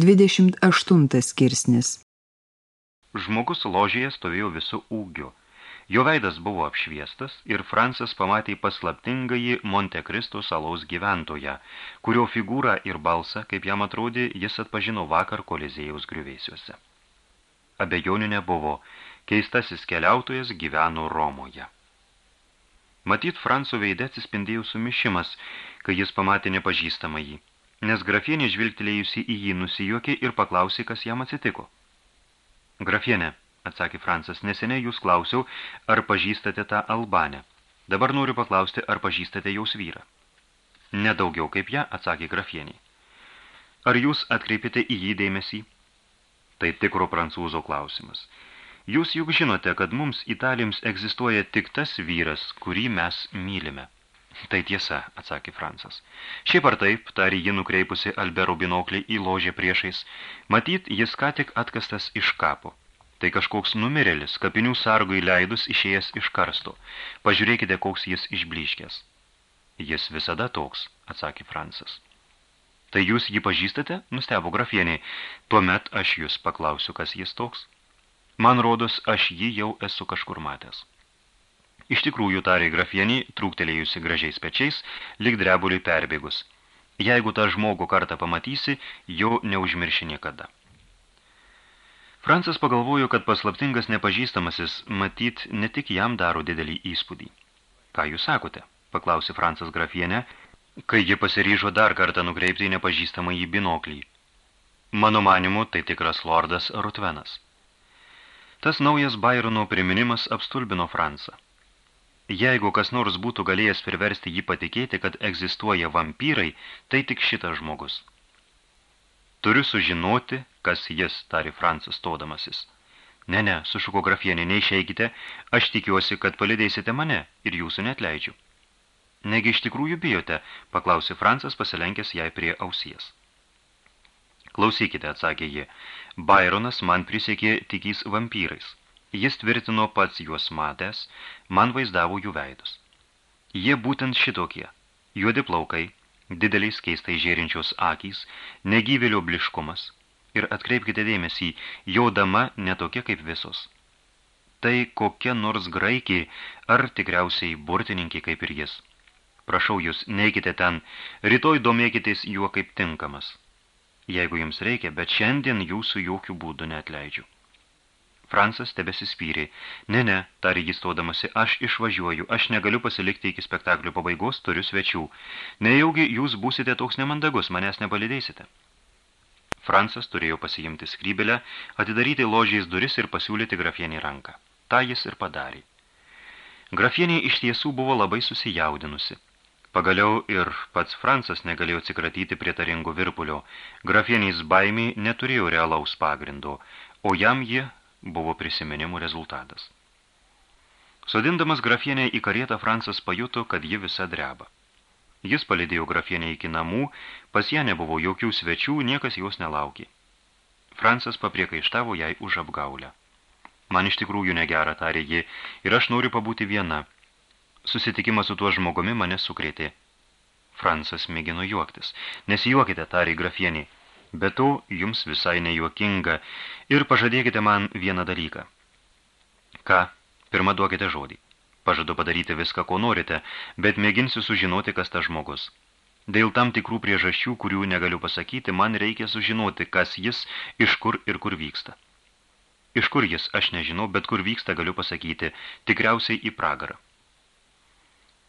28 skirsnis Žmogus ložėje stovėjo visų ūgiu. Jo veidas buvo apšviestas ir Francas pamatė paslaptingąjį Monte Cristo salos gyventoją, kurio figūrą ir balsą, kaip jam atrodė, jis atpažino vakar kolizėjaus griuvėsiuose. Abejonių nebuvo, keistasis keliautojas gyveno Romoje. Matyt, Franco veide atsispindėjo sumišimas, kai jis pamatė nepažįstamą jį nes grafienė žvilgtelėjusi į jį nusijuokė ir paklausė, kas jam atsitiko. Grafienė, atsakė Francas, neseniai jūs klausiau, ar pažįstate tą Albanę. Dabar noriu paklausti, ar pažįstate jaus vyrą. Nedaugiau kaip ją, atsakė grafienė. Ar jūs atkreipėte į jį dėmesį? Tai tikro prancūzo klausimas. Jūs juk žinote, kad mums italiams egzistuoja tik tas vyras, kurį mes mylime. Tai tiesa, atsakė Francas. Šiaip ar taip, tarė ji nukreipusi Albero binoklį į ložę priešais, matyt, jis ką tik atkastas iš kapo. Tai kažkoks numirėlis, kapinių sargui leidus išėjęs iš karsto. Pažiūrėkite, koks jis išbliškęs. Jis visada toks, atsakė Francas. Tai jūs jį pažįstate? Nustebo grafienė. Tuomet aš jūs paklausiu, kas jis toks. Man rodos, aš jį jau esu kažkur matęs. Iš tikrųjų, tarė grafienį, trūktelėjusi gražiais pečiais, lik drebuliui perbėgus. Jeigu tą žmogų kartą pamatysi, jo neužmirši niekada. Francas pagalvojo, kad paslaptingas nepažįstamasis, matyt, ne tik jam daro didelį įspūdį. Ką jūs sakote? paklausė Francas grafienę, kai ji pasiryžo dar kartą nukreipti į nepažįstamą į binoklį. Mano manimu, tai tikras lordas Rutvenas. Tas naujas Bairono priminimas apstulbino Fransą. Jeigu kas nors būtų galėjęs priversti jį patikėti, kad egzistuoja vampyrai, tai tik šitas žmogus. Turiu sužinoti, kas jis, tari Francas stodamasis. Ne, ne, sušuko grafienė, neišeikite, aš tikiuosi, kad palidėsite mane ir jūsų netleidžiu. Negi iš tikrųjų bijote, paklausė Francas, pasilenkęs jai prie ausies. Klausykite, atsakė ji, Byronas man prisiekė tikys vampyrais. Jis tvirtino pats juos matęs, man vaizdavo jų veidus. Jie būtent šitokie, juodi plaukai, dideliais keistai žėrinčios akys, negyvėlio bliškumas. Ir atkreipkite dėmesį, jo dama netokia kaip visos. Tai kokia nors graikį ar tikriausiai burtininkė kaip ir jis. Prašau jūs, neikite ten, rytoj domėkitės juo kaip tinkamas. Jeigu jums reikia, bet šiandien jūsų jokių būdų neatleidžiu. Fransas tebesispyrė. Ne, ne, tarė jis stodamasi, aš išvažiuoju, aš negaliu pasilikti iki spektaklio pabaigos, turiu svečių. Nejaugi jūs būsite toks nemandagus, manęs nepalidėsite. Fransas turėjo pasiimti skrybelę, atidaryti ložiais duris ir pasiūlyti grafienį ranką. Ta jis ir padarė. Grafienė iš tiesų buvo labai susijaudinusi. Pagaliau ir pats Fransas negalėjo atsikratyti prietaringo virpulio. Grafienės baimiai neturėjo realaus pagrindo, o jam ji buvo prisiminimų rezultatas. Sodindamas grafienę į karietą, Francas pajuto, kad ji visa dreba. Jis palidėjo grafienę iki namų, pas ją nebuvo jokių svečių, niekas jos nelaukė. Francas papriekaištavo jai už apgaulę. Man iš tikrųjų negera, tarė ji, ir aš noriu pabūti viena. Susitikimas su tuo žmogumi mane sukrėtė. Francas mėgino juoktis. Nesijuokite, tarė grafienį. Bet to jums visai nejuokinga ir pažadėkite man vieną dalyką. Ką? Pirma duokite žodį. Pažadu padaryti viską, ko norite, bet mėginsiu sužinoti, kas tas žmogus. Dėl tam tikrų priežasčių, kurių negaliu pasakyti, man reikia sužinoti, kas jis, iš kur ir kur vyksta. Iš kur jis, aš nežinau, bet kur vyksta, galiu pasakyti, tikriausiai į pragarą.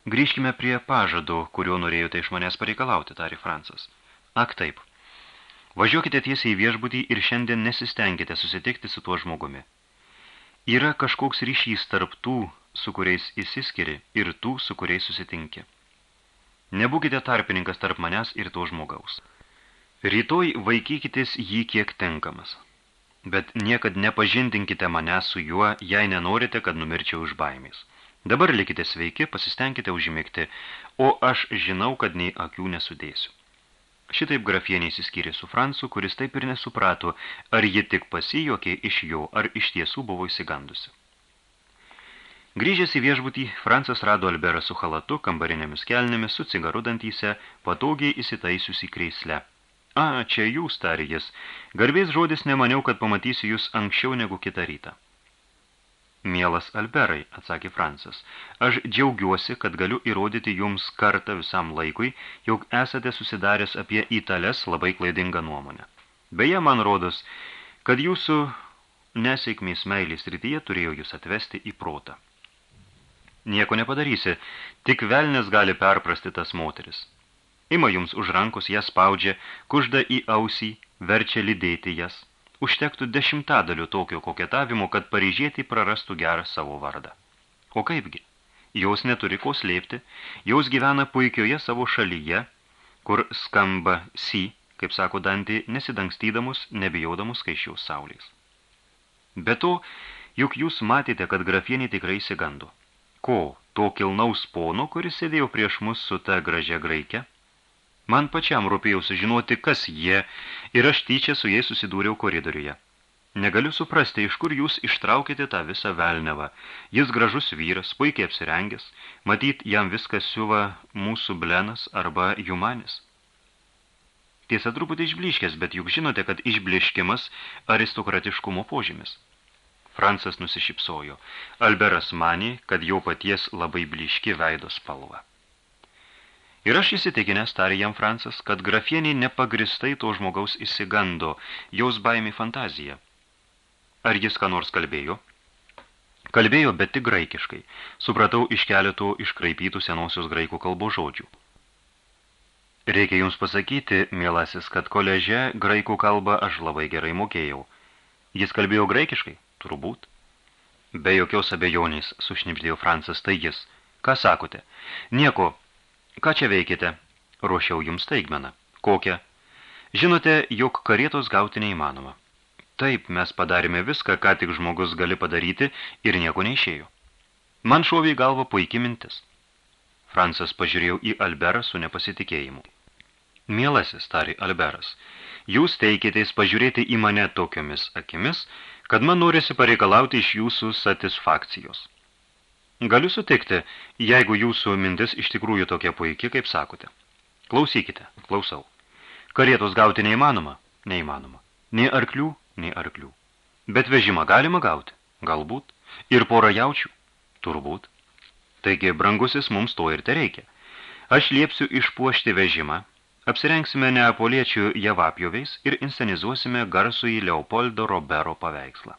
Grįžkime prie pažado, kurio norėjote iš manęs pareikalauti, tari Francas. Ak taip, Važiuokite tiesiai į viešbutį ir šiandien nesistengite susitikti su tuo žmogumi. Yra kažkoks ryšys tarp tų, su kuriais įsiskiri, ir tų, su kuriais susitinki. Nebūkite tarpininkas tarp manęs ir to žmogaus. Rytoj vaikykitės jį kiek tenkamas. Bet niekad nepažindinkite manęs su juo, jei nenorite, kad numirčiau iš baimės. Dabar likite sveiki, pasistengkite užimėgti, o aš žinau, kad nei akių nesudėsiu. Šitaip grafienė įsiskyrė su Francu, kuris taip ir nesuprato, ar ji tik pasijokė iš jo, ar iš tiesų buvo įsigandusi. Grįžęs į viešbutį, Francas rado Alberą su halatu, kambarinėmis kelnėmis, su cigaru dantyse, patogiai įsitaisiusi kreisle. A, čia jūs, tarė jis. Garbės žodis nemaniau, kad pamatysiu jūs anksčiau negu kitą rytą. Mielas Alberai, atsakė Francas, aš džiaugiuosi, kad galiu įrodyti jums kartą visam laikui, jog esate susidaręs apie įtales labai klaidingą nuomonę. Beje, man rodos, kad jūsų nesėkmės meilės rytyje turėjo jūs atvesti į protą. Nieko nepadarysi, tik velnės gali perprasti tas moteris. Ima jums už rankos, jas spaudžia, kužda į ausį, verčia lydėti jas. Užtektų dešimtadalių tokio koketavimo, kad paryžietį prarastų gerą savo vardą. O kaipgi? Jaus neturi ko slėpti, jaus gyvena puikioje savo šalyje, kur skamba si, kaip sako Dantį, nesidangstydamus, nebijaudamus skaičiaus saulės. Be to, juk jūs matėte, kad grafienė tikrai įsigando. Ko, to kilnaus pono, kuris sėdėjo prieš mus su ta gražia graike? Man pačiam rūpėjau sužinoti, kas jie, ir aš tyčia su jais susidūriau koridoriuje. Negaliu suprasti, iš kur jūs ištraukėte tą visą velnevą. Jis gražus vyras, puikiai apsirengęs, matyt, jam viskas siuva mūsų blenas arba jumanis. Tiesa, truputį išbliškęs, bet juk žinote, kad išbliškimas aristokratiškumo požymis. Francas nusišypsojo. Alberas manė, kad jau paties labai bliški veido spalva. Ir aš įsitikinęs, tarė jam Francas, kad grafienė nepagristai to žmogaus įsigando, jaus baimį fantaziją. Ar jis ką nors kalbėjo? Kalbėjo, bet tik graikiškai. Supratau iš keletų iškraipytų senosios graikų kalbų žodžių. Reikia jums pasakyti, mielasis, kad koleže graikų kalbą aš labai gerai mokėjau. Jis kalbėjo graikiškai? Turbūt. Be jokios abejonės, sušnipždėjo Francas, tai jis. Ką sakote? Nieko, Ką čia veikite? Ruošiau jums taigmeną. Kokią? Žinote, jog karietos gauti neįmanoma. Taip, mes padarėme viską, ką tik žmogus gali padaryti ir nieko neišėjo. Man šovė į galvą puikiai mintis. Francas pažiūrėjau į Alberą su nepasitikėjimu. Mielasis, tarė Alberas, jūs teikėtės pažiūrėti į mane tokiomis akimis, kad man norisi pareikalauti iš jūsų satisfakcijos. Galiu sutikti, jeigu jūsų mintis iš tikrųjų tokia puikiai, kaip sakote. Klausykite, klausau. Karietos gauti neįmanoma? Neįmanoma. Nei arklių, nei arklių. Bet vežimą galima gauti? Galbūt. Ir porą jaučių? Turbūt. Taigi, brangusis, mums to ir te reikia. Aš liepsiu išpuošti vežimą, apsirengsime neapoliečių javapjoviais ir inscenizuosime garsų į Leopoldo Robero paveikslą.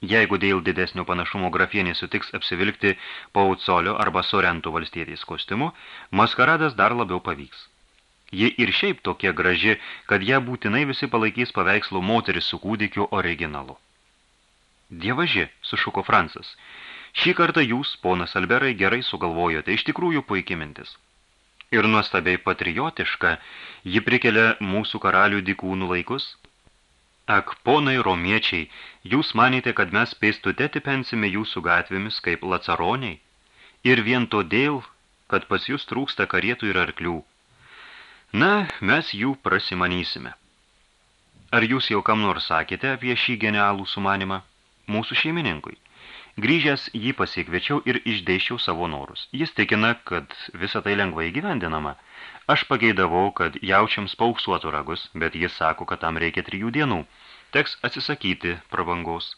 Jeigu dėl didesnio panašumo grafienė sutiks apsivilkti Paucolio arba Sorentų valstietės kostiumu, maskaradas dar labiau pavyks. Ji ir šiaip tokia graži, kad ją būtinai visi palaikys paveikslų moteris su kūdikiu originalu. Dievaži, sušuko Francas, šį kartą jūs, ponas Alberai, gerai sugalvojote, iš tikrųjų puikiai mintis. Ir nuostabiai patriotiška, ji prikelia mūsų karalių dikūnų laikus, Ak, ponai romiečiai, jūs manėte, kad mes pėstute tipensime jūsų gatvėmis kaip lacaroniai? Ir vien todėl, kad pas jūs trūksta karietų ir arklių. Na, mes jų prasimanysime. Ar jūs jau kam nors sakėte apie šį genialų sumanimą? Mūsų šeimininkui. Grįžęs jį pasikviečiau ir išdėščiau savo norus. Jis tikina, kad visa tai lengvai gyvendinama. Aš pageidavau, kad jaučiams pauksuotų ragus, bet jis sako, kad tam reikia trijų dienų. Teks atsisakyti prabangos.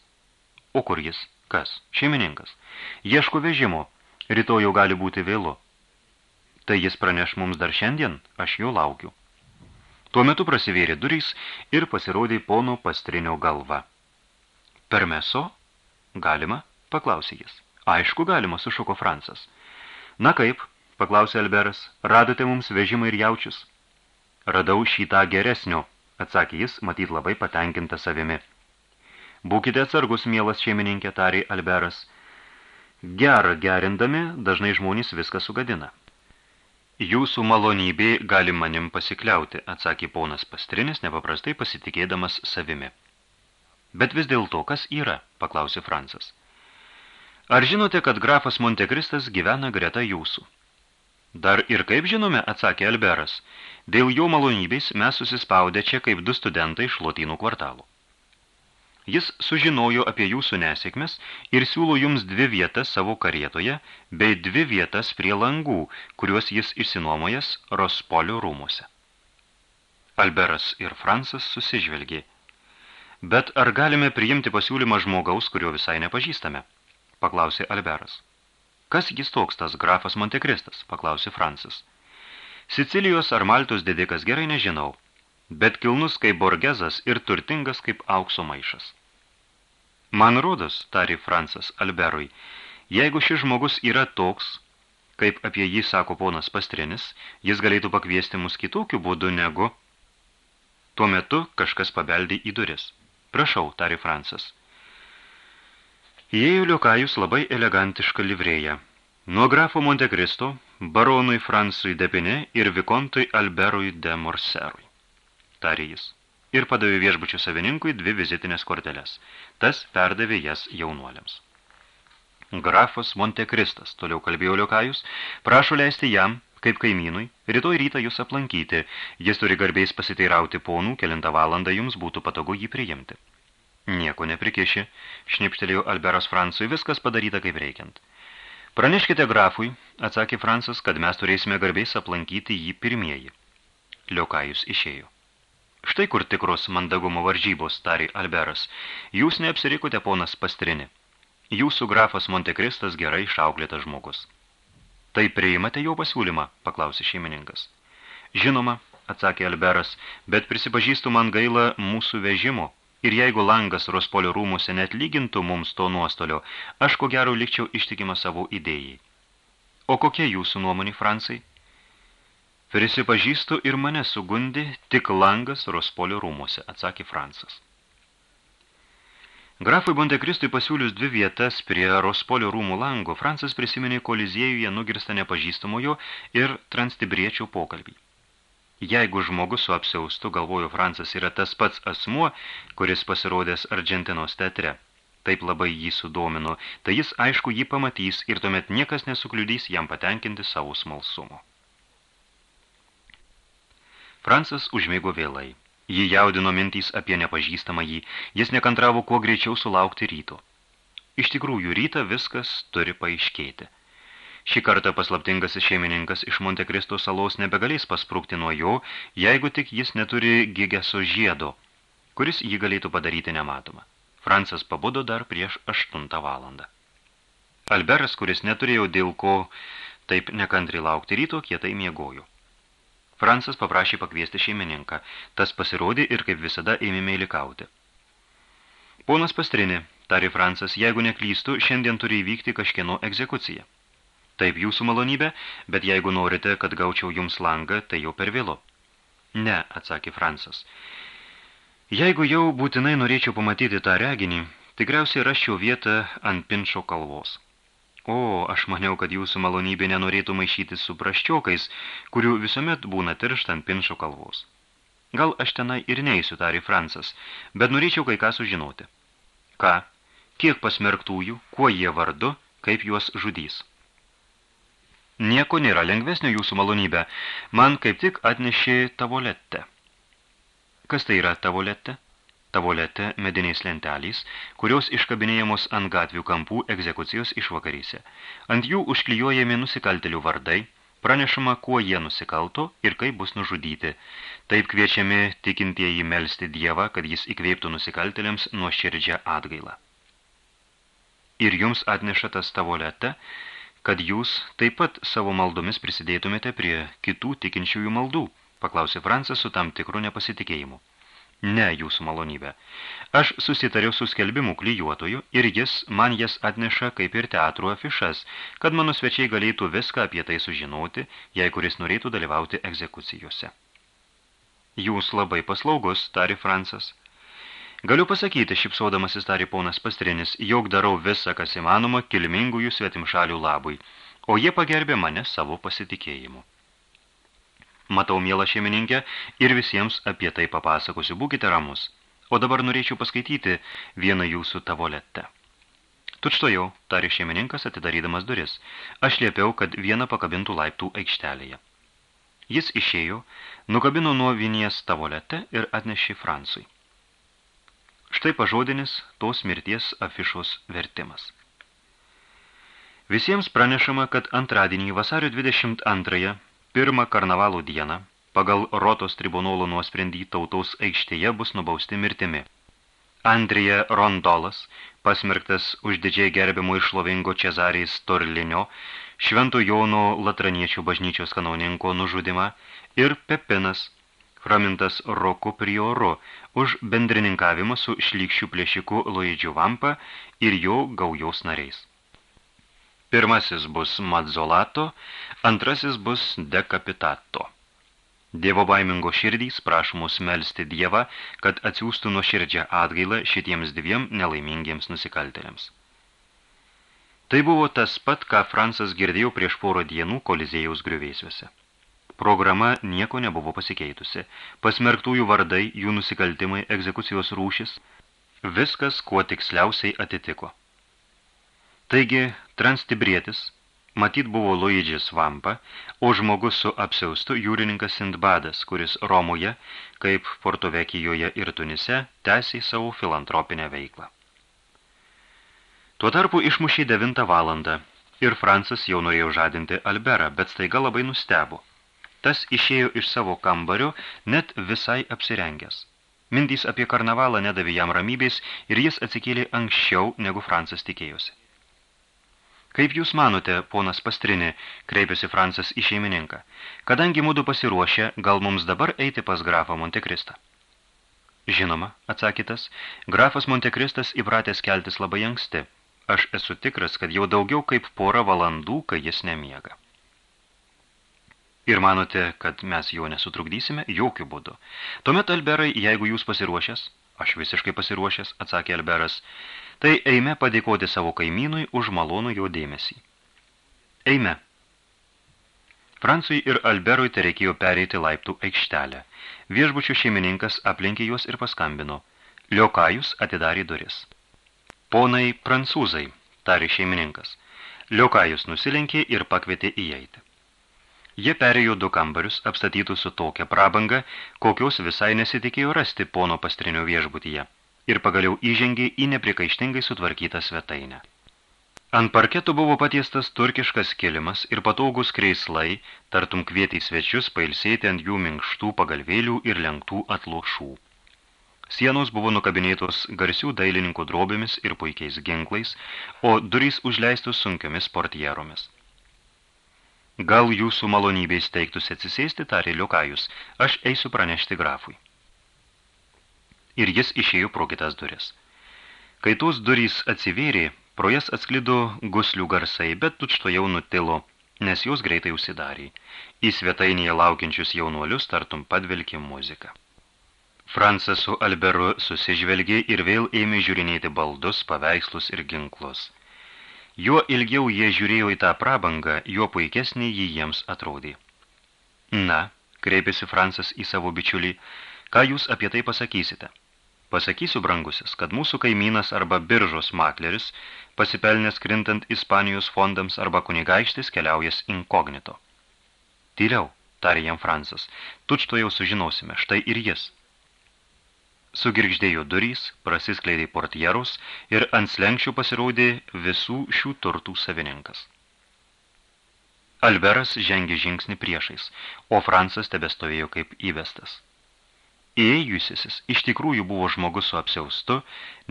O kur jis? Kas? Šeimininkas. Ieško vežimo. Rytoj jau gali būti vėlu. Tai jis praneš mums dar šiandien, aš jo laukiu. Tuo metu prasivėrė durys ir pasirodė pono pastrinio galva. Per meso? Galima? Paklausė jis. Aišku, galima, sušuko Francas. Na kaip, paklausė Alberas, radote mums vežimą ir jaučius? Radau šitą geresnio, atsakė jis, matyt labai patenkinta savimi. Būkite atsargus, mielas šeimininkė, tarė Alberas. Gerą gerindami, dažnai žmonės viską sugadina. Jūsų malonybė gali manim pasikliauti, atsakė ponas Pastrinis, nepaprastai pasitikėdamas savimi. Bet vis dėl to, kas yra, paklausė Francas. Ar žinote, kad grafas Montekristas gyvena greta jūsų? Dar ir kaip žinome, atsakė Alberas, dėl jo malonybės mes susispaudę čia kaip du studentai iš lotynų kvartalų. Jis sužinojo apie jūsų nesėkmes ir siūlo jums dvi vietas savo karietoje, bei dvi vietas prie langų, kuriuos jis išsinuomojas Rospolio rūmuose. Alberas ir Fransas susižvelgė. Bet ar galime priimti pasiūlymą žmogaus, kurio visai nepažįstame? Paklausė Alberas. Kas jis toks tas grafas Montekristas? Paklausė Fransas. Sicilijos ar Maltos didikas gerai nežinau, bet kilnus kaip borgezas ir turtingas kaip aukso maišas. Man rodos, tari Fransas Alberui, jeigu šis žmogus yra toks, kaip apie jį sako ponas Pastrinis, jis galėtų pakviesti mus kitokiu būdu negu... Tuo metu kažkas pabeldė į duris. Prašau, tari Fransas. Įėjo liokajus labai elegantišką livrėją. Nuo grafo Montekristo, baronui Fransui Depine ir vikontui Alberui de Morserui. Tarė jis. Ir padavė viešbučių savininkui dvi vizitinės korteles. Tas perdavė jas jaunuoliams. Grafas Montekristas, toliau kalbėjo liokajus, prašo leisti jam, kaip kaimynui, rytoj rytą jūs aplankyti, jis turi garbiais pasiteirauti ponų, kelintą valandą jums būtų patogu jį priimti. Nieko neprikiši, šnipštelėjo Alberas Fransui, viskas padaryta kaip reikiant. Praneškite grafui, atsakė Fransas, kad mes turėsime garbiais aplankyti jį pirmieji. Liokajus išėjo. Štai kur tikros mandagumo varžybos, tarė Alberas. Jūs neapsirikote, ponas Pastrini. Jūsų grafas Montekristas gerai išauklėtas žmogus. Tai priimate jo pasiūlymą, paklausė šeimininkas. Žinoma, atsakė Alberas, bet prisipažįstu man gaila mūsų vežimo, ir jeigu langas Rospolio rūmuose net lygintų mums to nuostolio, aš ko gero likčiau ištikima savo idėjai. O kokia jūsų nuomonė, Fransai? Prisipažįstu ir mane sugundi tik langas Rospolio rūmuose, atsakė Fransas. Grafui Montekristui pasiūlius dvi vietas prie Rospolio rūmų lango, Francas prisiminė koliziejuje nugirstą nepažįstamojo ir transtibriečio pokalbį. Jeigu žmogus su apsiaustu, galvojo Francas, yra tas pats asmuo, kuris pasirodęs Argentinos teatre, taip labai jį sudomino, tai jis aišku jį pamatys ir tuomet niekas nesukliudys jam patenkinti savo smalsumo. Francas užmėgo vėlai. Jį jaudino mintys apie nepažįstamą jį, jis nekantravo kuo greičiau sulaukti ryto. Iš tikrųjų, rytą viskas turi paaiškėti. Šį kartą paslaptingasis šeimininkas iš Montekristo salos nebegalės pasprūkti nuo jo, jeigu tik jis neturi gigeso žiedo, kuris jį galėtų padaryti nematomą. Francas pabudo dar prieš aštuntą valandą. Alberas, kuris neturėjo dėl ko taip nekantri laukti ryto, kietai miegojo. Fransas paprašė pakviesti šeimininką. Tas pasirodė ir kaip visada ėmė meilikauti. Ponas Pastrinė, tarė Fransas, jeigu neklystų, šiandien turi įvykti kažkieno egzekucija. Taip jūsų malonybė, bet jeigu norite, kad gaučiau jums langą, tai jau per vėlo. Ne, atsakė Fransas. Jeigu jau būtinai norėčiau pamatyti tą reginį, tikriausiai raščiau vietą ant pinšo kalvos. O, aš maniau, kad jūsų malonybė nenorėtų maišyti su praščiokais, kurių visuomet būna tirštant pinšo kalvos. Gal aš tenai ir neįsiu, tarė Francas, bet norėčiau kai ką sužinoti. Ką? Kiek pasmerktųjų, kuo jie vardu, kaip juos žudys? Nieko nėra lengvesnio jūsų malonybė. Man kaip tik atnešė tavoletę. Kas tai yra tavoletė? tavolete mediniais lentelės, kurios iškabinėjamos ant gatvių kampų egzekucijos išvakaryse. Ant jų užklijuojami nusikaltelių vardai, pranešama, kuo jie nusikalto ir kaip bus nužudyti. Taip kviečiami tikintieji melsti Dievą, kad jis įkveiptų nusikaltėliams nuo širdžią atgailą. Ir jums atneša tas tavolete, kad jūs taip pat savo maldomis prisidėtumėte prie kitų tikinčiųjų maldų, paklausė Francas su tam tikru nepasitikėjimu. Ne, jūsų malonybė. Aš susitariau su skelbimų klyjuotoju ir jis man jas atneša kaip ir teatrų afišas, kad mano svečiai galėtų viską apie tai sužinoti, jei kuris norėtų dalyvauti egzekucijose. Jūs labai paslaugus, tari Francas. Galiu pasakyti, šipsodamasis tari ponas Pastrinis, jog darau visą, kas įmanoma, kilmingųjų svetimšalių labui, o jie pagerbė mane savo pasitikėjimu. Matau, mielą šeimininkę, ir visiems apie tai papasakosiu. Būkite ramus. O dabar norėčiau paskaityti vieną jūsų tavoletę. Tučto jau, tarė šeimininkas atidarydamas duris. Aš liepiau, kad vieną pakabintų laiptų aikštelėje. Jis išėjo, nukabino nuo vinies tavoletę ir atnešė Fransui. Štai pažodinis tos mirties afišos vertimas. Visiems pranešama, kad antradienį vasario 22 pirmą karnavalų dieną pagal Rotos tribunolo nuosprendį tautos aikštėje bus nubausti mirtimi. Andrija Rondolas, pasmerktas už didžiai gerbiamų ir šlovingo Cezarijais Torlinio, Švento Jono Latraniečių bažnyčios kanauninko nužudimą ir Pepinas, pramintas Roku Prioru, už bendrininkavimą su šlykščių plėšiku Luidžiu Vampa ir jo gaujos nariais. Pirmasis bus Mazzolato, antrasis bus Dekapitato. Dievo baimingo širdys prašomus melsti Dievą, kad atsiųstų nuo širdžią atgailą šitiems dviem nelaimingiems nusikaltėliams. Tai buvo tas pat, ką Fransas girdėjo prieš porą dienų kolizėjaus griuvėsiuose. Programa nieko nebuvo pasikeitusi. Pasmerktųjų vardai, jų nusikaltimai, egzekucijos rūšis, viskas kuo tiksliausiai atitiko. Taigi, transtibrietis, Matyt buvo Luidžis Vampa, o žmogus su apsiaustu jūrininkas Sindbadas, kuris Romoje, kaip Portovekijoje ir Tunise, tęsiai savo filantropinę veiklą. Tuo tarpu išmušė 9 valandą ir Francas jau norėjo žadinti Alberą, bet staiga labai nustebo. Tas išėjo iš savo kambario, net visai apsirengęs. Mintys apie karnavalą nedavė jam ramybės ir jis atsikėlė anksčiau, negu Francas tikėjosi. Kaip jūs manote, ponas Pastrinė, kreipėsi Francas į šeimininką, kadangi mūdu pasiruošę, gal mums dabar eiti pas grafą Montekristą? Žinoma, atsakytas, grafas Montekristas įpratęs keltis labai anksti. Aš esu tikras, kad jau daugiau kaip porą valandų, kai jis nemiega. Ir manote, kad mes jo nesutrukdysime? Jokių būdų. Tuomet, Alberai, jeigu jūs pasiruošęs, aš visiškai pasiruošęs, atsakė Alberas, tai eime padėkoti savo kaimynui už malonų jo dėmesį. Eime. Francui ir Alberui tai reikėjo pereiti laiptų aikštelę. Viešbučių šeimininkas aplinkė juos ir paskambino. Liokajus atidarė duris. Ponai prancūzai, tarė šeimininkas. Liokajus nusilenkė ir pakvietė įeiti. Jie perėjo du kambarius, apstatytus su tokia prabanga, kokios visai nesitikėjo rasti pono pastrinio viešbutyje ir pagaliau įžengė į neprikaištingai sutvarkytą svetainę. Ant parketų buvo patiestas turkiškas kilimas ir pataugus kreislai, tartum kvietė svečius pailsėti ant jų minkštų pagalvėlių ir lenktų atlošų. Sienos buvo nukabinėtos garsių dailininkų drobėmis ir puikiais ginklais, o durys užleistos sunkiomis portieromis. Gal jūsų malonybės teiktųsi atsisėsti, tarė Liukajus, aš eisiu pranešti grafui ir jis išėjo pro kitas duris. Kai tos durys atsivėrė, pro jas atsklido guslių garsai, bet tučto jau nutilo, nes jos greitai užsidarė. Į svetainėje laukiančius jaunuolius tartum padvelkė muzika. Francas su Alberu susižvelgė ir vėl ėmė žiūrinėti baldus, paveikslus ir ginklus. Juo ilgiau jie žiūrėjo į tą prabangą, juo puikesnė jį jiems atrodė. Na, kreipėsi Francas į savo bičiulį, ką jūs apie tai pasakysite? Pasakysiu, brangusis, kad mūsų kaimynas arba biržos makleris, pasipelnęs krintant Ispanijos fondams arba kunigaikštis, keliaujas inkognito. Tyliau, tarė jam Fransas, tučto jau sužinosime, štai ir jis. Sugirgždėjo durys, prasiskleidė portierus ir ant slenkščių pasirodė visų šių turtų savininkas. Alberas žengė žingsnį priešais, o Fransas tebestovėjo kaip įvestas. Įėjusisis iš tikrųjų buvo žmogus su apsiaustu,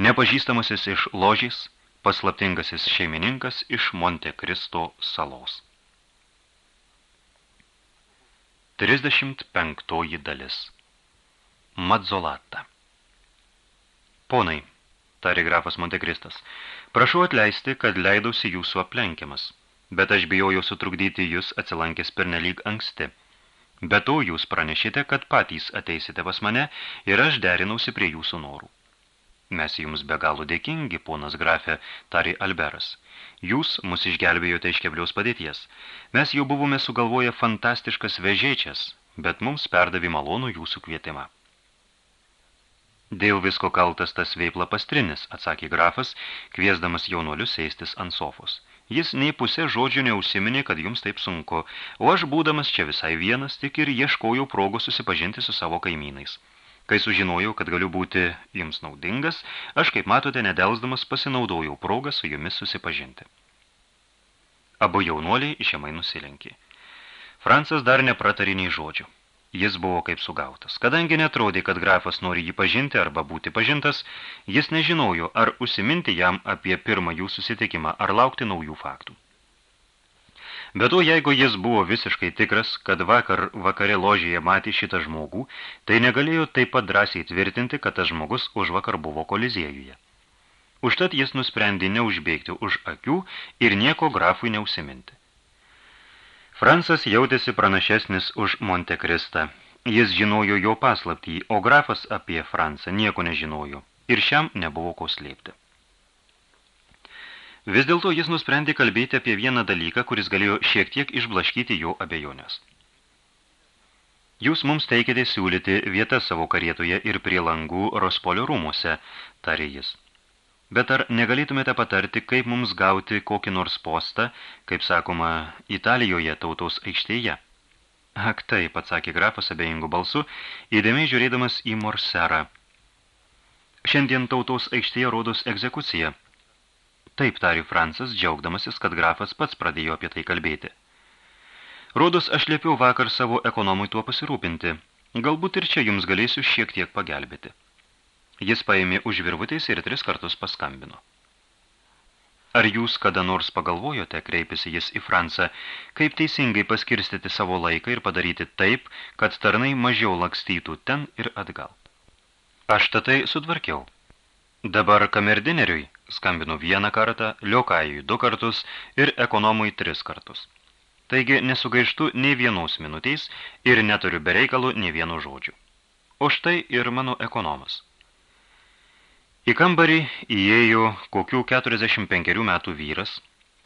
nepažįstamasis iš ložys, paslaptingasis šeimininkas iš Monte Cristo salos. 35 dalis Madzolata Ponai, tarė grafas Montekristas, prašau atleisti, kad leidausi jūsų aplenkiamas, bet aš bijojau sutrukdyti jūs atsilankęs pernelyg anksti – Be to jūs pranešite, kad patys ateisite pas mane ir aš derinausi prie jūsų norų. Mes jums be galo dėkingi, ponas grafė, tarė Alberas. Jūs mus išgelbėjote iš kebliaus padėties. Mes jau buvome sugalvoję fantastiškas vežėčias, bet mums perdavė malonų jūsų kvietimą. Dėl visko kaltas tas veipla pastrinis, atsakė grafas, kviesdamas jaunuolius sėstis ant sofos. Jis nei pusė žodžių neužsiminė, kad jums taip sunku, o aš būdamas čia visai vienas, tik ir ieškojau progos susipažinti su savo kaimynais. Kai sužinojau, kad galiu būti jums naudingas, aš, kaip matote, nedelsdamas pasinaudojau progą su jumis susipažinti. Abu jaunuoliai išėmai nusilenkė. Francas dar nepratarė nei žodžių. Jis buvo kaip sugautas. Kadangi netrodė, kad grafas nori jį pažinti arba būti pažintas, jis nežinojo, ar užsiminti jam apie pirmą jų susitikimą, ar laukti naujų faktų. Bet to, jeigu jis buvo visiškai tikras, kad vakar vakare ložėje matė šitą žmogų, tai negalėjo taip pat drąsiai tvirtinti, kad tas žmogus už vakar buvo koliziejuje. Užtat jis nusprendė neužbėgti už akių ir nieko grafui neusiminti. Fransas jautėsi pranašesnis už Montekristą. Jis žinojo jo paslaptį, o grafas apie Fransą nieko nežinojo. Ir šiam nebuvo ko slėpti. Vis dėlto jis nusprendė kalbėti apie vieną dalyką, kuris galėjo šiek tiek išblaškyti jo abejonės. Jūs mums teikėte siūlyti vietą savo karietoje ir prie langų Rospolio rūmuose, tarė jis. Bet ar negalėtumėte patarti, kaip mums gauti kokį nors postą, kaip sakoma, Italijoje tautos aikštėje? Ak taip, atsakė grafas abejingų balsu, įdėmiai žiūrėdamas į Morserą. Šiandien tautos aikštėje rodos egzekucija. Taip, tari Francas, džiaugdamasis, kad grafas pats pradėjo apie tai kalbėti. Rodos aš liepiau vakar savo ekonomui tuo pasirūpinti. Galbūt ir čia jums galėsiu šiek tiek pagelbėti. Jis paėmė už virvutės ir tris kartus paskambino. Ar jūs kada nors pagalvojote, kreipėsi jis į Fransą, kaip teisingai paskirstyti savo laiką ir padaryti taip, kad tarnai mažiau lakstytų ten ir atgal? Aš tatai sutvarkiau. Dabar kamerdineriui skambinu vieną kartą, liokajui du kartus ir ekonomui tris kartus. Taigi nesugaištu nei vienos minutės ir neturiu bereikalų nei vieno žodžių. O štai ir mano ekonomas. Į kambarį įėjo kokių 45 metų vyras,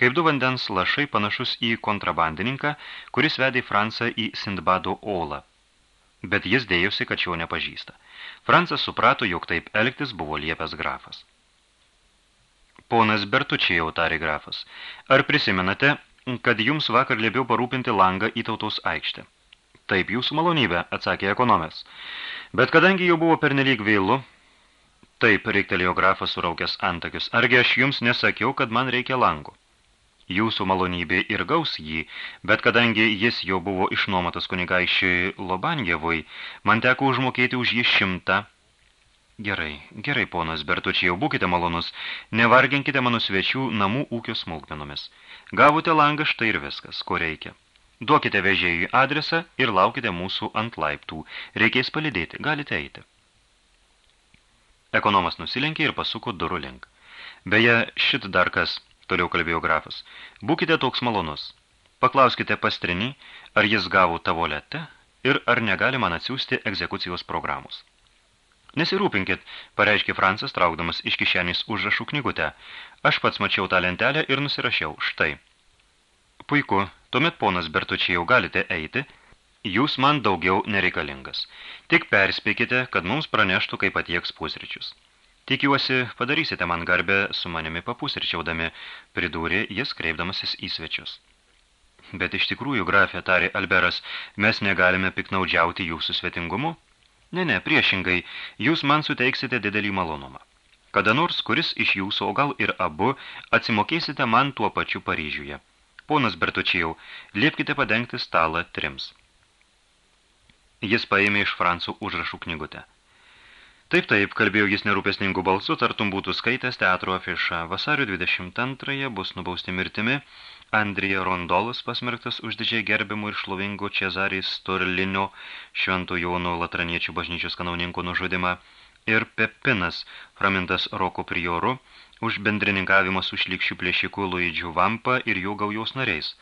kaip du vandens lašai panašus į kontrabandininką, kuris vedė Fransą į Sindbado olą. Bet jis dėjosi, kad šio nepažįsta. Francas suprato, jog taip elgtis buvo liepęs grafas. Ponas Bertučiai, tarė grafas, ar prisimenate, kad jums vakar liepiau parūpinti langą į tautos aikštę? Taip, jūsų malonybė, atsakė ekonomės. Bet kadangi jau buvo pernelyg vėlu, Taip, reiktelėjo grafas suraukęs antakius. Argi aš jums nesakiau, kad man reikia lango? Jūsų malonybė ir gaus jį, bet kadangi jis jau buvo išnuomotas kunigaišiui Lobanjevui, man teko užmokėti už jį šimtą. Gerai, gerai, ponas Bertučiai, jau būkite malonus, nevarginkite mano svečių namų ūkio smulkmenomis. Gavote langą, štai ir viskas, ko reikia. Duokite vežėjui adresą ir laukite mūsų ant laiptų. Reikės palidėti, galite eiti. Ekonomas nusilenkė ir pasuko durų link. Beje, šit dar kas, toliau kalbėjo grafas, būkite toks malonus. Paklauskite pastrinį, ar jis gavo tavo letę ir ar negali man atsiųsti egzekucijos programos. Nesirūpinkit, pareiškė Francas, traukdamas iš kišenės užrašų knygutę. Aš pats mačiau tą lentelę ir nusirašiau. Štai. Puiku, tuomet ponas Bertučiai jau galite eiti, jūs man daugiau nereikalingas. Tik perspėkite, kad mums praneštų, kaip patieks pusryčius. Tikiuosi, padarysite man garbę su manimi papusryčiaudami, pridūrė jis kreipdamasis į svečius. Bet iš tikrųjų, grafė, tarė Alberas, mes negalime piknaudžiauti jūsų svetingumu? Ne, ne, priešingai, jūs man suteiksite didelį malonumą. Kada nors, kuris iš jūsų, o gal ir abu, atsimokėsite man tuo pačiu Paryžiuje. Ponas Bertučiau, liepkite padengti stalą trims. Jis paėmė iš Francų užrašų knygutę. Taip, taip, kalbėjo jis nerūpesningų balsų, tartum būtų skaitęs teatro afišą. Vasario 22 bus nubausti mirtimi Andrija Rondolas pasmerktas už didžiai gerbimų ir šlovingo Čezarijs Storlinio švento Jono Latraniečių bažnyčios kanauninko nužudimą ir Pepinas, pramintas Roko prioru, už bendrininkavimą su šlikščių plėšikų Luidžių Vampa ir jų gaujos nariais.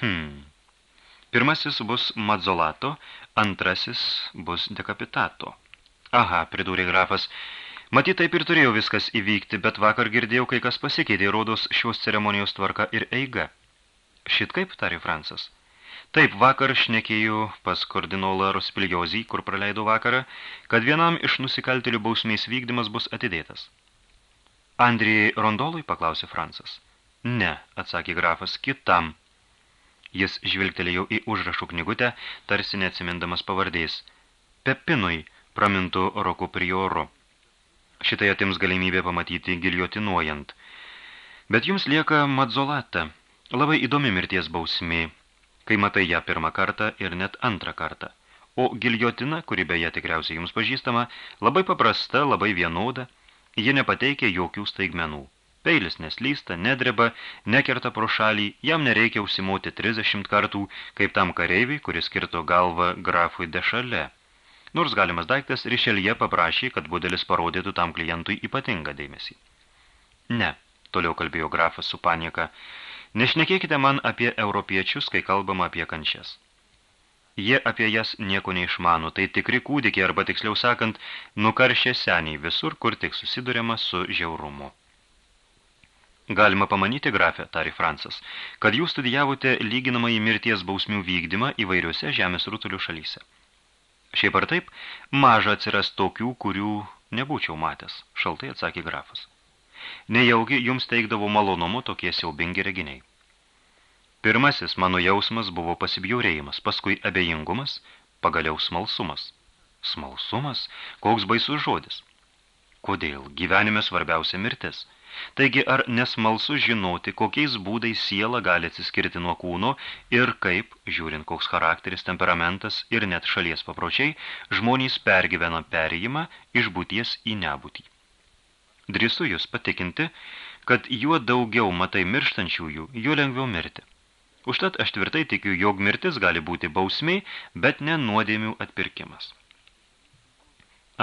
Hmm. Pirmasis bus Mazzolato, antrasis bus dekapitato. Aha, pridūrė grafas, matyt taip ir turėjo viskas įvykti, bet vakar girdėjau, kai kas pasikeitė, rodos šios ceremonijos tvarka ir eiga. Šit kaip, tarė Francas. Taip, vakar šnekėjau pas kardinolą Rospiliozį, kur praleido vakarą, kad vienam iš nusikaltėlių bausmės vykdymas bus atidėtas. Andrijai Rondolui, paklausė Francas. Ne, atsakė grafas, kitam. Jis žvilgtelėjo į užrašų knygutę, tarsi neatsimindamas pavardės. Pepinui, pramintų Roku prioru. Šitai atims galimybę pamatyti giliotinuojant. Bet jums lieka Madzolata, labai įdomi mirties bausmė, kai matai ją pirmą kartą ir net antrą kartą. o giljotina, kuri beje tikriausiai jums pažįstama, labai paprasta, labai vienoda, ji nepateikia jokių staigmenų. Peilis neslysta, nedreba, nekerta pro šalį, jam nereikia užsimoti 30 kartų, kaip tam kareiviui, kuris skirto galvą grafui de šalia. Nors galimas daiktas, Rišelie paprašė, kad budelis parodytų tam klientui ypatingą dėmesį. Ne, toliau kalbėjo grafas su panieka, nešnekėkite man apie europiečius, kai kalbama apie kančias. Jie apie jas nieko neišmano, tai tikri kūdikiai arba tiksliau sakant, nukaršė seniai visur, kur tik susiduriama su žiaurumu. Galima pamanyti, grafė, tari Francas, kad jūs studijavote lyginamą į mirties bausmių vykdymą įvairiuose žemės rutulių šalyse. Šiaip ar taip, maža atsiras tokių, kurių nebūčiau matęs, šaltai atsakė grafas. Nejaugi jums teikdavo malonumu tokie siaubingi reginiai. Pirmasis mano jausmas buvo pasibjaurėjimas, paskui abejingumas, pagaliau smalsumas. Smalsumas? Koks baisus žodis. Kodėl? Gyvenime svarbiausia mirtis – Taigi ar nesmalsu žinoti, kokiais būdais siela gali atsiskirti nuo kūno ir kaip, žiūrint koks charakteris, temperamentas ir net šalies papročiai, žmonės pergyvena perėjimą iš būties į nebūtį. Drįstu jūs patikinti, kad juo daugiau matai mirštančiųjų, juo lengviau mirti. Užtat aš tvirtai tikiu, jog mirtis gali būti bausmiai, bet ne nuodėmių atpirkimas.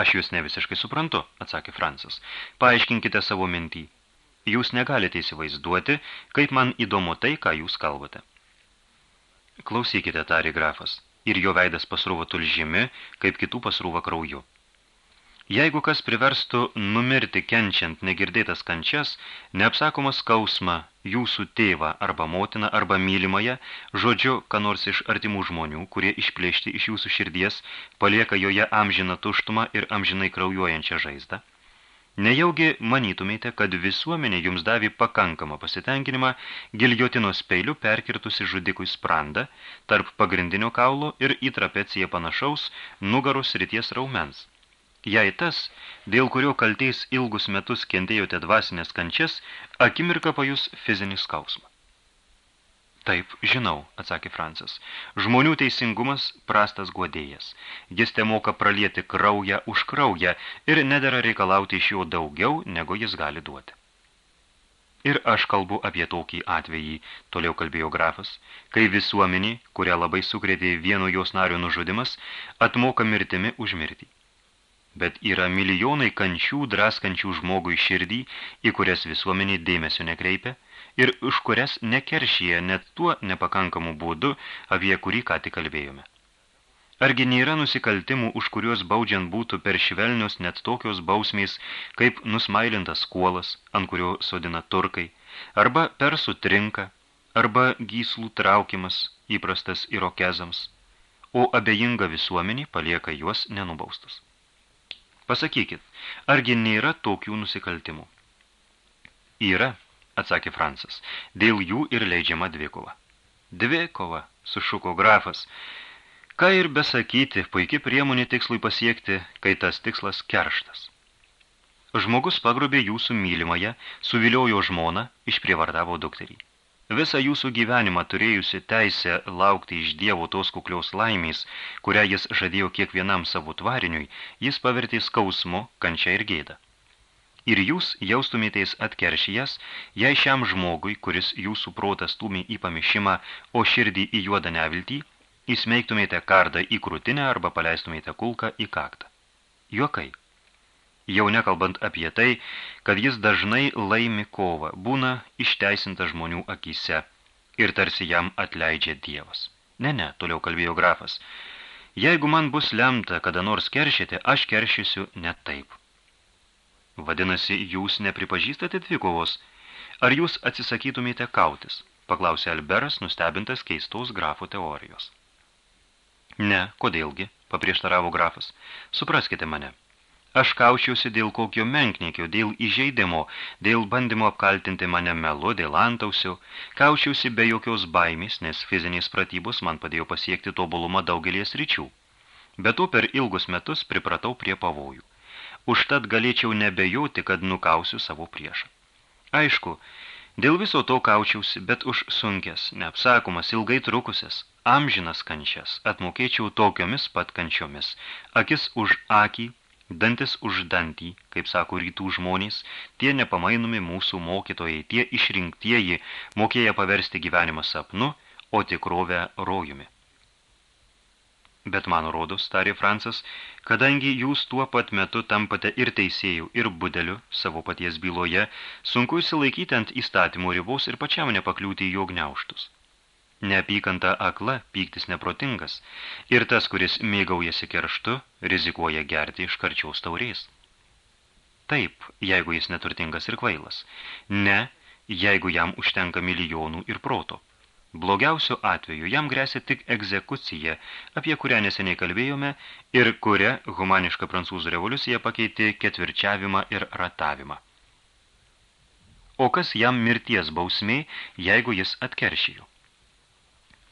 Aš jūs ne visiškai suprantu, atsakė Francas. Paaiškinkite savo mintį. Jūs negalite įsivaizduoti, kaip man įdomu tai, ką jūs kalbate. Klausykite, tarė grafas, ir jo veidas pasrūvo tulžimi, kaip kitų pasrūva krauju. Jeigu kas priverstų numirti kenčiant negirdėtas kančias, neapsakomą skausmą jūsų tėvą arba motiną arba mylimąją, žodžiu, ką nors iš artimų žmonių, kurie išplėšti iš jūsų širdies, palieka joje amžiną tuštumą ir amžinai kraujuojančią žaizdą, Nejaugi manytumėte, kad visuomenė jums davė pakankamą pasitenkinimą giljotinos peiliu perkirtusi žudikui sprandą tarp pagrindinio kaulo ir į trapeciją panašaus nugaros ryties raumens. Jei tas, dėl kurio kaltės ilgus metus kentėjote dvasinės kančias, akimirką pajus fizinį skausmą. Taip, žinau, atsakė Francas. Žmonių teisingumas prastas guodėjas. Jis te moka pralieti kraują už kraują ir nedėra reikalauti iš jo daugiau, negu jis gali duoti. Ir aš kalbu apie tokį atvejį, toliau kalbėjo grafas, kai visuomenį, kurią labai sukrėtė vieno jos nario nužudimas, atmoka mirtimi už mirtį. Bet yra milijonai kančių draskančių žmogui širdį, į kurias visuomenė dėmesio nekreipia, ir už kurias nekeršyje net tuo nepakankamu būdu, apie kurį ką tik kalbėjome. Argi nėra nusikaltimų, už kuriuos baudžiant būtų per švelnius net tokios bausmės, kaip nusmailintas kuolas, ant kurio sodina turkai, arba persų trinka, arba gyslų traukimas įprastas irokezams, o abejinga visuomenė palieka juos nenubaustus. Pasakykit, argi nėra tokių nusikaltimų? Yra, atsakė Francas. Dėl jų ir leidžiama dvikova. Dvikova, sušuko grafas. Ką ir besakyti, puikiai priemonė tikslui pasiekti, kai tas tikslas kerštas. Žmogus pagrobė jūsų mylimąją, suviliojo žmoną, išprievartavo dukterį. Visą jūsų gyvenimą turėjusi teisę laukti iš Dievo tos kukliaus laimės, kurią jis žadėjo kiekvienam savo tvariniui, jis pavertė skausmu, kančia ir gėdą. Ir jūs jaustumėteis atkeršijas, jei šiam žmogui, kuris jūsų protas tūmė į pamišimą, o širdį į juodą neviltį, įsmeigtumėte kardą į krūtinę arba paleistumėte kulką į kaktą. Juokai. Jau nekalbant apie tai, kad jis dažnai laimi kovą, būna išteisinta žmonių akise ir tarsi jam atleidžia Dievas. Ne, ne, toliau kalbėjo grafas. Jeigu man bus lemta, kada nors keršyti, aš keršysiu ne taip. Vadinasi, jūs nepripažįstate dvikovos. Ar jūs atsisakytumėte kautis? Paklausė Alberas, nustebintas keistos grafo teorijos. Ne, kodėlgi, paprieštaravo grafas. Supraskite mane. Aš kaučiausi dėl kokio menkniekio, dėl įžeidimo, dėl bandymo apkaltinti mane melu, dėl antausių. Kaučiausi be jokios baimės, nes fizinės pratybos man padėjo pasiekti tobulumą daugelies ryčių. Bet to per ilgus metus pripratau prie pavojų užtat galėčiau nebejauti, kad nukausiu savo priešą. Aišku, dėl viso to kaučiausi, bet už sunkės, neapsakomas, ilgai trukusias, amžinas kančias atmokėčiau tokiomis pat kančiomis, akis už akį, dantis už dantį, kaip sako rytų žmonės, tie nepamainomi mūsų mokytojai, tie išrinktieji, mokėja paversti gyvenimą sapnu, o tikrovę rojumi. Bet man rodos, tarė Francas, kadangi jūs tuo pat metu tampate ir teisėjų, ir budeliu savo paties byloje, sunku įsilaikyti ant įstatymų ribos ir pačiam nepakliūti jo gniauštus. Neapykanta akla, pyktis neprotingas, ir tas, kuris mėgaujasi kerštu, rizikuoja gerti iš karčiaus taurės. Taip, jeigu jis neturtingas ir kvailas. Ne, jeigu jam užtenka milijonų ir proto. Blogiausiu atveju jam grėsia tik egzekucija, apie kurią neseniai kalbėjome ir kurią humaniška prancūzų revoliucija pakeitė ketvirčiavimą ir ratavimą. O kas jam mirties bausmė, jeigu jis atkeršijo?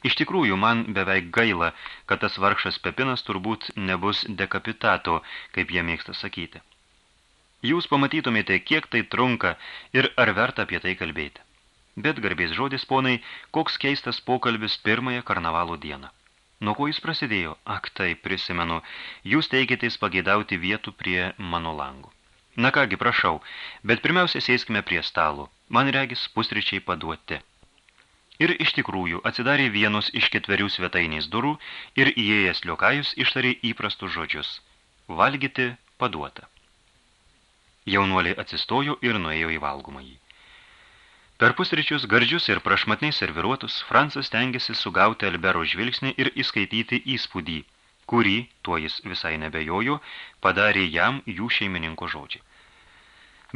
Iš tikrųjų, man beveik gaila, kad tas vargšas Pepinas turbūt nebus dekapitato, kaip jie mėgsta sakyti. Jūs pamatytumėte, kiek tai trunka ir ar verta apie tai kalbėti. Bet garbės žodis, ponai, koks keistas pokalbis pirmąją karnavalo dieną. Nuo ko jis prasidėjo? Ak, tai prisimenu, jūs teikitės pageidauti vietų prie mano langų. Na kągi, prašau, bet pirmiausia sėskime prie stalo. Man regis pusryčiai paduoti. Ir iš tikrųjų atsidarė vienus iš ketverių svetainės durų ir įėjęs liokajus ištarė įprastus žodžius. Valgyti paduota. Jaunuoliai atsistojo ir nuėjo į valgomąjį. Per pusryčius gardžius ir prašmatniai serviruotus, Francas tengiasi sugauti Albero žvilgsnį ir įskaityti įspūdį, kurį, tuo jis visai nebejojo, padarė jam jų šeimininko žodžiai.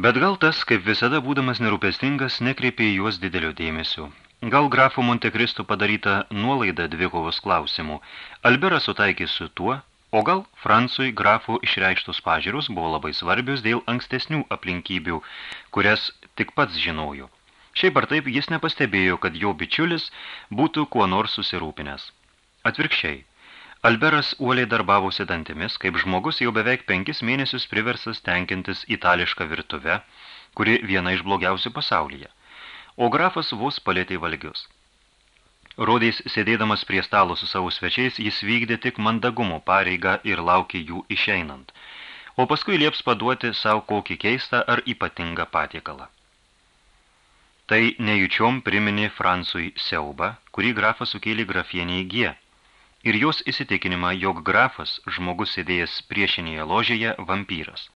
Bet gal tas, kaip visada būdamas nerūpestingas, nekreipė juos didelio dėmesio. Gal grafo Montekristo padaryta nuolaida dvikovos klausimų, Alberas sutaikė su tuo, o gal Francui grafo išreikštos pažiūros buvo labai svarbios dėl ankstesnių aplinkybių, kurias tik pats žinojo. Šiaip ar taip jis nepastebėjo, kad jo bičiulis būtų kuo nors susirūpinęs. Atvirkščiai, Alberas uoliai darbavosi dantimis, kaip žmogus jau beveik penkis mėnesius priversas tenkintis itališką virtuvę, kuri viena iš blogiausių pasaulyje. O grafas vos palėtė valgius. Rodės sėdėdamas prie stalo su savo svečiais, jis vykdė tik mandagumo pareigą ir laukė jų išeinant, o paskui lieps paduoti savo kokį keistą ar ypatingą patiekalą. Tai nejučiom priminė Francui siaubą, kurį grafas sukėlė grafieniai G. Ir jos įsitikinimą, jog grafas, žmogus sėdėjęs priešinėje ložėje, vampyras.